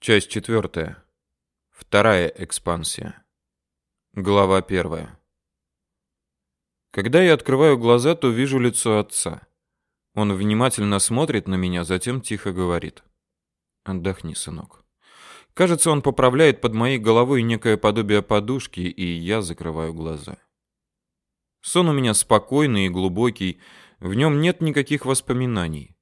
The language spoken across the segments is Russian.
Часть четвертая. Вторая экспансия. Глава первая. Когда я открываю глаза, то вижу лицо отца. Он внимательно смотрит на меня, затем тихо говорит: "Отдохни, сынок". Кажется, он поправляет под моей головой некое подобие подушки, и я закрываю глаза. Сон у меня спокойный и глубокий, в нем нет никаких воспоминаний.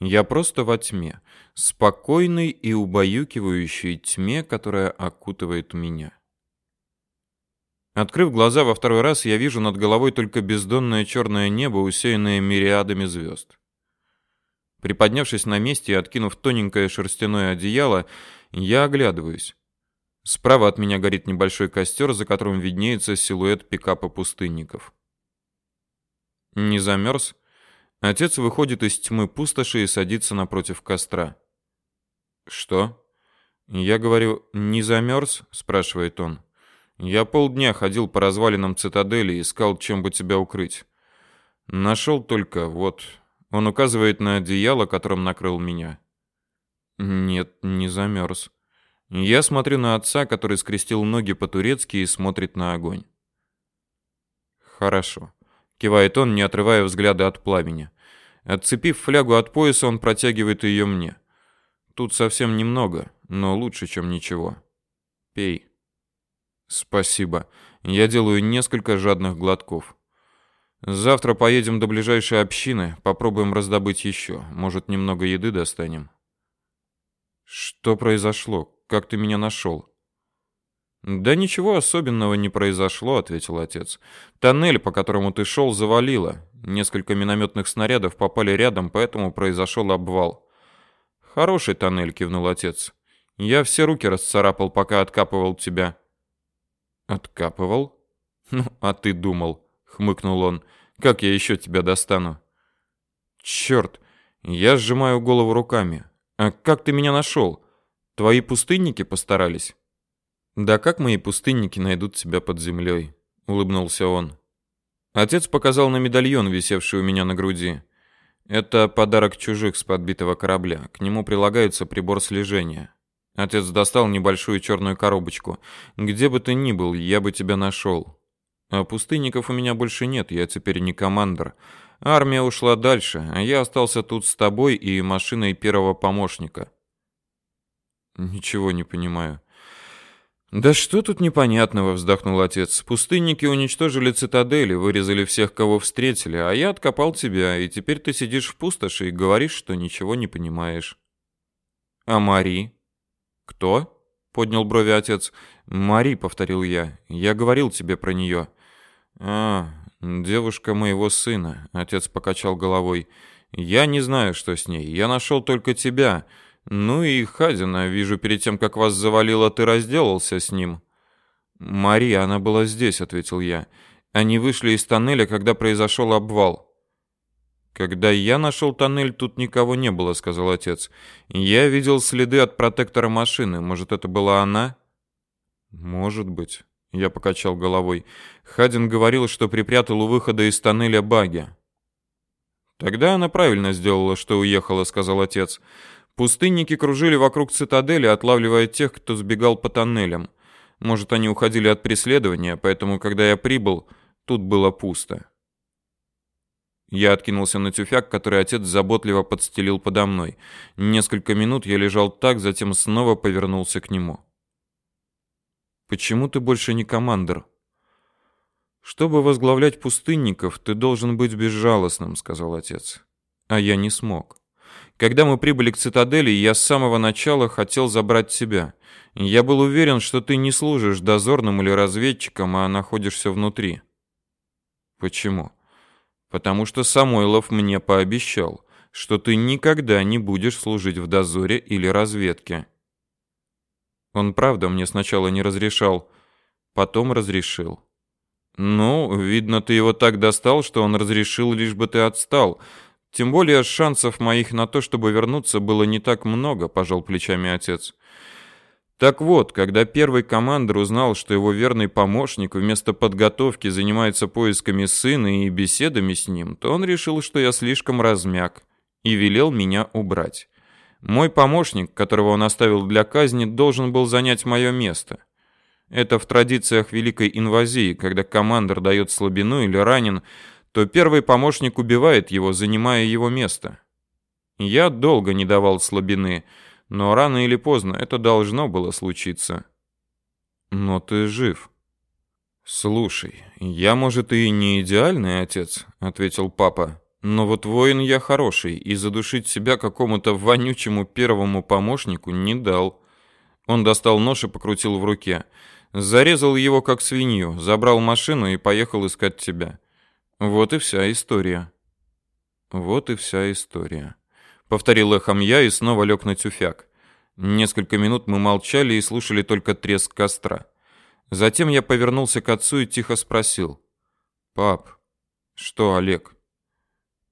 Я просто во тьме, спокойной и убаюкивающей тьме, которая окутывает меня. Открыв глаза во второй раз, я вижу над головой только бездонное черное небо, усеянное мириадами звезд. Приподнявшись на месте и откинув тоненькое шерстяное одеяло, я оглядываюсь. Справа от меня горит небольшой костер, за которым виднеется силуэт пикапа пустынников. Не замерз? Отец выходит из тьмы пустоши и садится напротив костра. Что? Я говорю: "Не замерз?» – спрашивает он. Я полдня ходил по развалинам цитадели и искал, чем бы тебя укрыть. Нашел только вот. Он указывает на одеяло, которым накрыл меня. Нет, не замерз. Я смотрю на отца, который скрестил ноги по-турецки и смотрит на огонь. Хорошо, кивает он, не отрывая взгляда от пламени. Отцепив флягу от пояса, он протягивает ее мне. Тут совсем немного, но лучше, чем ничего. Пей. Спасибо. Я делаю несколько жадных глотков. Завтра поедем до ближайшей общины, попробуем раздобыть еще. Может, немного еды достанем. Что произошло? Как ты меня нашел?» Да ничего особенного не произошло, ответил отец. Тоннель, по которому ты шел, завалило. Несколько минометных снарядов попали рядом, поэтому произошел обвал. Хороший тоннель, кивнул отец. Я все руки расцарапал, пока откапывал тебя. Откапывал? Ну, а ты думал, хмыкнул он. Как я еще тебя достану? Черт! Я сжимаю голову руками. А как ты меня нашел? Твои пустынники постарались? Да как мои пустынники найдут тебя под землей? улыбнулся он. Отец показал на медальон, висевший у меня на груди. Это подарок чужих с подбитого корабля. К нему прилагается прибор слежения. Отец достал небольшую черную коробочку. Где бы ты ни был, я бы тебя нашел. А пустынников у меня больше нет, я теперь не командир. Армия ушла дальше, а я остался тут с тобой и машиной первого помощника. Ничего не понимаю. Да что тут непонятного, вздохнул отец. Пустынники уничтожили цитадели, вырезали всех, кого встретили, а я откопал тебя, и теперь ты сидишь в пустоши и говоришь, что ничего не понимаешь. А Мари? Кто? поднял брови отец. Мари, повторил я. Я говорил тебе про нее. А, девушка моего сына, отец покачал головой. Я не знаю, что с ней. Я нашел только тебя. Ну и Хадина, вижу, перед тем, как вас завалило, ты разделался с ним. Мария, она была здесь, ответил я. Они вышли из тоннеля, когда произошел обвал. Когда я нашел тоннель, тут никого не было, сказал отец. Я видел следы от протектора машины. Может, это была она? Может быть. Я покачал головой. Хадин говорил, что припрятал у выхода из тоннеля баги. Тогда она правильно сделала, что уехала, сказал отец. Пустынники кружили вокруг цитадели, отлавливая тех, кто сбегал по тоннелям. Может, они уходили от преследования, поэтому, когда я прибыл, тут было пусто. Я откинулся на тюфяк, который отец заботливо подстелил подо мной. Несколько минут я лежал так, затем снова повернулся к нему. Почему ты больше не командир? Чтобы возглавлять пустынников, ты должен быть безжалостным, сказал отец. А я не смог. Когда мы прибыли к цитадели, я с самого начала хотел забрать тебя. Я был уверен, что ты не служишь дозорным или разведчиком, а находишься внутри. Почему? Потому что Самойлов мне пообещал, что ты никогда не будешь служить в дозоре или разведке. Он правда мне сначала не разрешал, потом разрешил. Ну, видно, ты его так достал, что он разрешил, лишь бы ты отстал. Тем более шансов моих на то, чтобы вернуться, было не так много, пожал плечами отец. Так вот, когда первый командир узнал, что его верный помощник вместо подготовки занимается поисками сына и беседами с ним, то он решил, что я слишком размяк и велел меня убрать. Мой помощник, которого он оставил для казни, должен был занять мое место. Это в традициях Великой Инвазии, когда командир дает слабину или ранен, то первый помощник убивает его, занимая его место. Я долго не давал слабины, но рано или поздно это должно было случиться. Но ты жив. Слушай, я, может, и не идеальный отец, ответил папа. Но вот воин я хороший, и задушить себя какому-то вонючему первому помощнику не дал. Он достал нож и покрутил в руке. Зарезал его как свинью, забрал машину и поехал искать тебя. Вот и вся история. Вот и вся история. Повторил эхом я и снова лег на тюфяк. Несколько минут мы молчали и слушали только треск костра. Затем я повернулся к отцу и тихо спросил. «Пап, что, Олег?»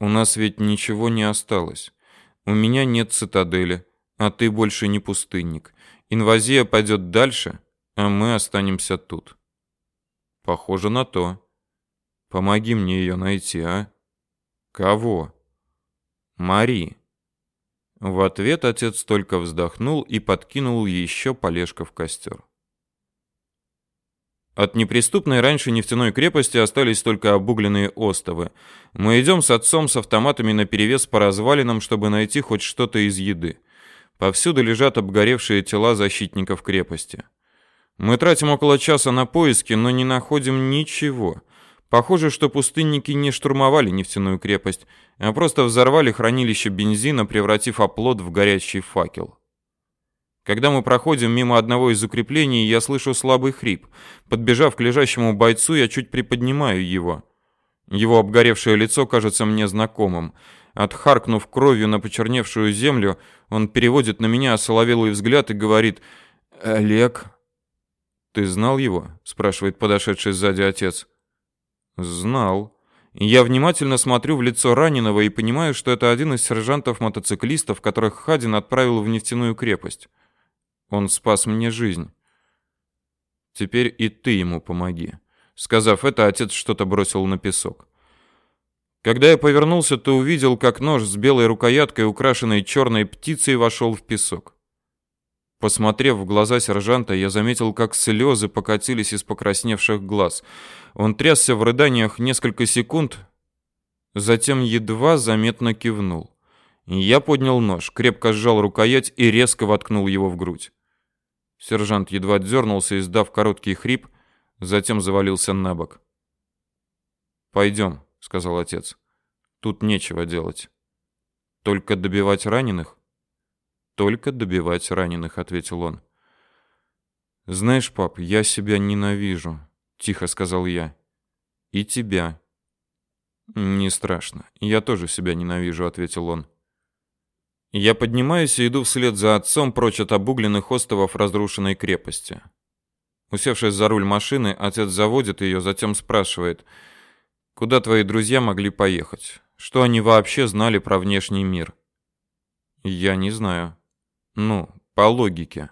У нас ведь ничего не осталось. У меня нет цитадели, а ты больше не пустынник. Инвазия пойдет дальше, а мы останемся тут. Похоже на то. Помоги мне ее найти, а? Кого? Мари. В ответ отец только вздохнул и подкинул еще полежка в костер. От неприступной раньше нефтяной крепости остались только обугленные остовы. Мы идем с отцом с автоматами наперевес по развалинам, чтобы найти хоть что-то из еды. Повсюду лежат обгоревшие тела защитников крепости. Мы тратим около часа на поиски, но не находим ничего. Похоже, что пустынники не штурмовали нефтяную крепость, а просто взорвали хранилище бензина, превратив оплот в горящий факел. Когда мы проходим мимо одного из укреплений, я слышу слабый хрип. Подбежав к лежащему бойцу, я чуть приподнимаю его. Его обгоревшее лицо кажется мне знакомым. Отхаркнув кровью на почерневшую землю, он переводит на меня осоловелый взгляд и говорит «Олег». «Ты знал его?» – спрашивает подошедший сзади отец. «Знал». Я внимательно смотрю в лицо раненого и понимаю, что это один из сержантов-мотоциклистов, которых Хадин отправил в нефтяную крепость. Он спас мне жизнь. Теперь и ты ему помоги. Сказав это, отец что-то бросил на песок. Когда я повернулся, то увидел, как нож с белой рукояткой, украшенной черной птицей, вошел в песок. Посмотрев в глаза сержанта, я заметил, как слезы покатились из покрасневших глаз. Он трясся в рыданиях несколько секунд, затем едва заметно кивнул. Я поднял нож, крепко сжал рукоять и резко воткнул его в грудь. Сержант едва дернулся, издав короткий хрип, затем завалился на бок. «Пойдем», — сказал отец. «Тут нечего делать. Только добивать раненых?» «Только добивать раненых», — ответил он. «Знаешь, пап, я себя ненавижу», — тихо сказал я. «И тебя». «Не страшно. Я тоже себя ненавижу», — ответил он. Я поднимаюсь и иду вслед за отцом прочь от обугленных островов разрушенной крепости. Усевшись за руль машины, отец заводит ее, затем спрашивает, «Куда твои друзья могли поехать? Что они вообще знали про внешний мир?» «Я не знаю». «Ну, по логике».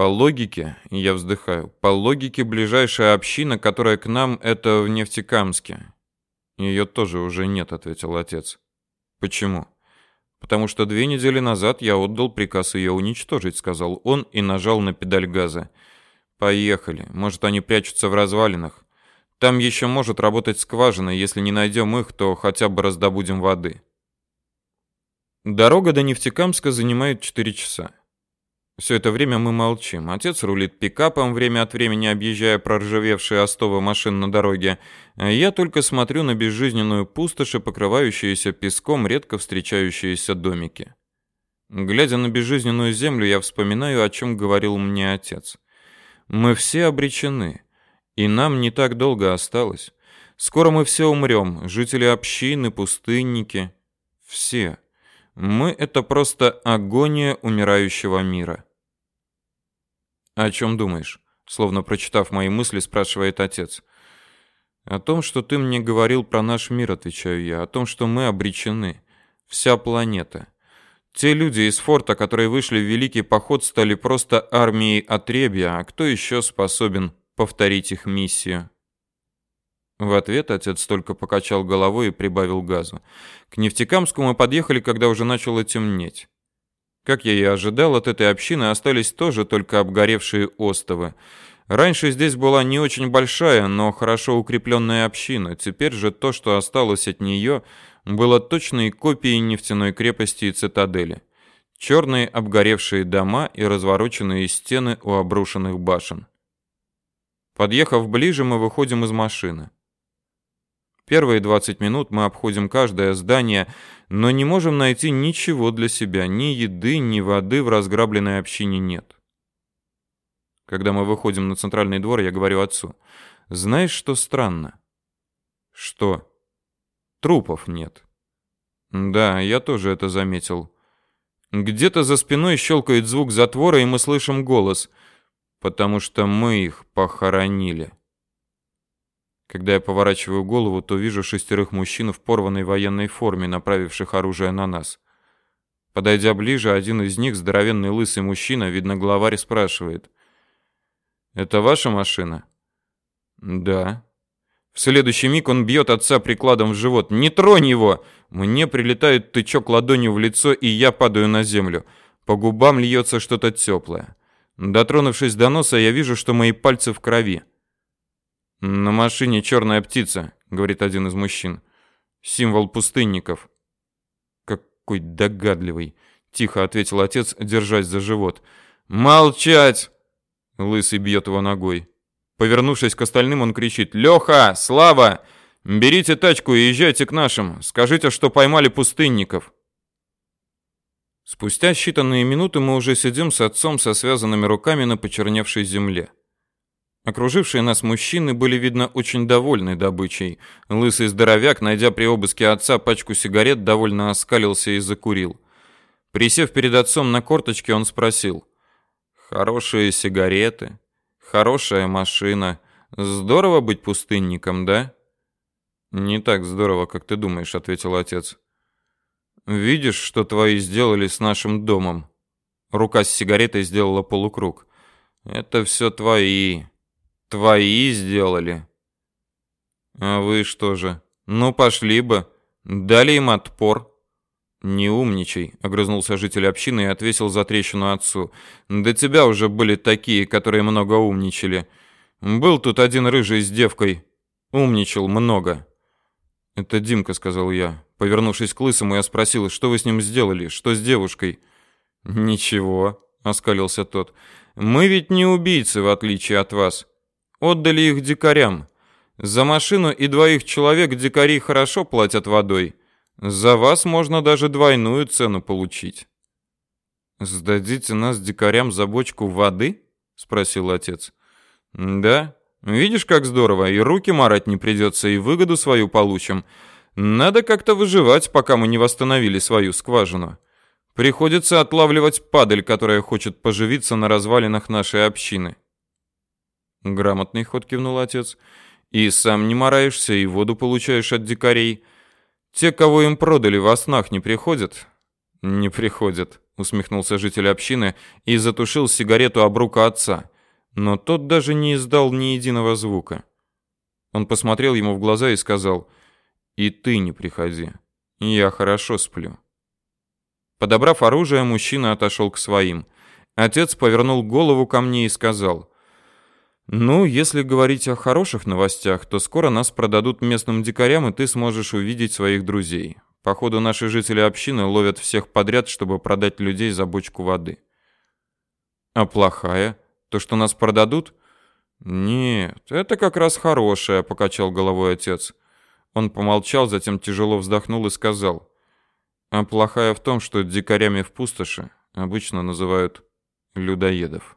По логике, я вздыхаю, по логике ближайшая община, которая к нам, это в Нефтекамске. Ее тоже уже нет, ответил отец. Почему? потому что две недели назад я отдал приказ ее уничтожить, сказал он и нажал на педаль газа. Поехали. Может, они прячутся в развалинах. Там еще может работать скважина, если не найдем их, то хотя бы раздобудем воды. Дорога до Нефтекамска занимает 4 часа. Все это время мы молчим. Отец рулит пикапом, время от времени объезжая проржавевшие остовы машин на дороге. Я только смотрю на безжизненную пустошь и покрывающиеся песком редко встречающиеся домики. Глядя на безжизненную землю, я вспоминаю, о чем говорил мне отец. Мы все обречены, и нам не так долго осталось. Скоро мы все умрем, жители общины, пустынники. Все. Мы — это просто агония умирающего мира. «О чем думаешь?» Словно прочитав мои мысли, спрашивает отец. «О том, что ты мне говорил про наш мир», отвечаю я. «О том, что мы обречены. Вся планета. Те люди из форта, которые вышли в Великий Поход, стали просто армией отребья, а кто еще способен повторить их миссию?» В ответ отец только покачал головой и прибавил газу. К Нефтекамску мы подъехали, когда уже начало темнеть. Как я и ожидал, от этой общины остались тоже только обгоревшие остовы. Раньше здесь была не очень большая, но хорошо укрепленная община. Теперь же то, что осталось от нее, было точной копией нефтяной крепости и цитадели. Черные обгоревшие дома и развороченные стены у обрушенных башен. Подъехав ближе, мы выходим из машины. Первые 20 минут мы обходим каждое здание, но не можем найти ничего для себя, ни еды, ни воды в разграбленной общине нет. Когда мы выходим на центральный двор, я говорю отцу: "Знаешь, что странно?" "Что?" "Трупов нет". "Да, я тоже это заметил. Где-то за спиной щелкает звук затвора, и мы слышим голос, потому что мы их похоронили". Когда я поворачиваю голову, то вижу шестерых мужчин в порванной военной форме, направивших оружие на нас. Подойдя ближе, один из них, здоровенный лысый мужчина, видно главарь, спрашивает: "Это ваша машина?" "Да". В следующий миг он бьет отца прикладом в живот. "Не тронь его!" Мне прилетает тычок ладонью в лицо, и я падаю на землю. По губам льется что-то теплое. Дотронувшись до носа, я вижу, что мои пальцы в крови. На машине черная птица, говорит один из мужчин. Символ пустынников. Какой догадливый, тихо ответил отец, держась за живот. Молчать! Лысый бьет его ногой. Повернувшись к остальным, он кричит: "Леха, Слава, берите тачку и езжайте к нашим. Скажите, что поймали пустынников". Спустя считанные минуты мы уже сидим с отцом со связанными руками на почерневшей земле. Окружившие нас мужчины были, видно, очень довольны добычей. Лысый здоровяк, найдя при обыске отца пачку сигарет, довольно оскалился и закурил. Присев перед отцом на корточке, он спросил. «Хорошие сигареты, хорошая машина. Здорово быть пустынником, да?» «Не так здорово, как ты думаешь», — ответил отец. «Видишь, что твои сделали с нашим домом?» Рука с сигаретой сделала полукруг. «Это все твои. Твои сделали. А вы что же? Ну пошли бы. Дали им отпор. Не умничай, огрызнулся житель общины и отвесил за трещину отцу. До тебя уже были такие, которые много умничали. Был тут один рыжий с девкой. Умничал много. Это Димка, сказал я. Повернувшись к лысому, я спросил, что вы с ним сделали, что с девушкой. Ничего, оскалился тот. Мы ведь не убийцы, в отличие от вас. Отдали их дикарям. За машину и двоих человек дикари хорошо платят водой. За вас можно даже двойную цену получить. Сдадите нас дикарям за бочку воды? спросил отец. Да. Видишь, как здорово, и руки марать не придется, и выгоду свою получим. Надо как-то выживать, пока мы не восстановили свою скважину. Приходится отлавливать падаль, которая хочет поживиться на развалинах нашей общины. Грамотный ход кивнул отец. И сам не мораешься, и воду получаешь от дикарей. Те, кого им продали, во снах не приходят? Не приходят, усмехнулся житель общины и затушил сигарету об руку отца. Но тот даже не издал ни единого звука. Он посмотрел ему в глаза и сказал: "И ты не приходи. Я хорошо сплю". Подобрав оружие, мужчина отошел к своим. Отец повернул голову ко мне и сказал: ну, если говорить о хороших новостях, то скоро нас продадут местным дикарям, и ты сможешь увидеть своих друзей. Походу, наши жители общины ловят всех подряд, чтобы продать людей за бочку воды. А плохая? То, что нас продадут? Нет, это как раз хорошая, покачал головой отец. Он помолчал, затем тяжело вздохнул и сказал: "А плохая в том, что дикарями в пустоши обычно называют людоедов".